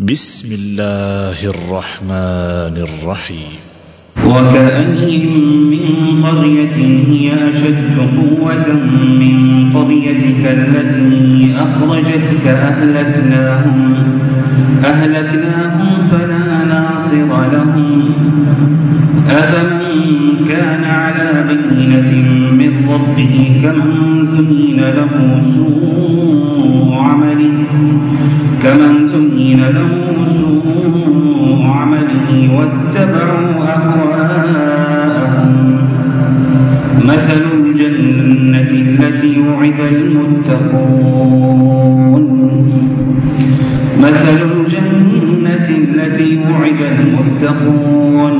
بسم الله الرحمن الرحيم وكأين من قرية هي أشد قوة من قريتك التي أخرجتك أهلكناهم. أهلكناهم فلا ناصر لهم. أفمن كان على بينة من ربه كمن زين له سوء مثل الجنة التي وعد المتقون. مثل الجنة التي وعد المتقون.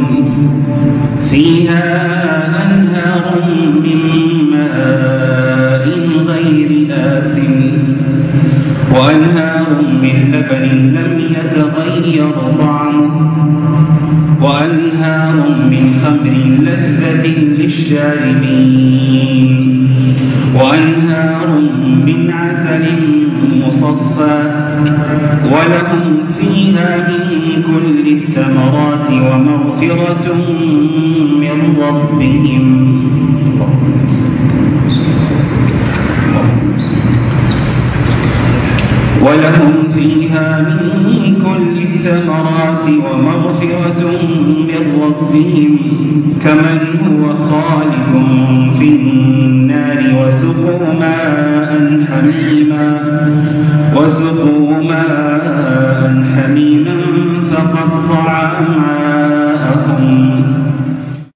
فيها أنهار من ماء غير آسن وأنهار من لبن لم يتغير طعمه وأنهار من خمر لذة للشاربين وأنهار من عسل مصفى ولهم فيها من كل الثمرات ومغفرة من ربهم. ولهم فيها من كل الثمرات ومغفرة من ربهم. كمن هو خالد في النار وسقوا ماء حميما وسقوا ماء حميما فقطع أمعاءهم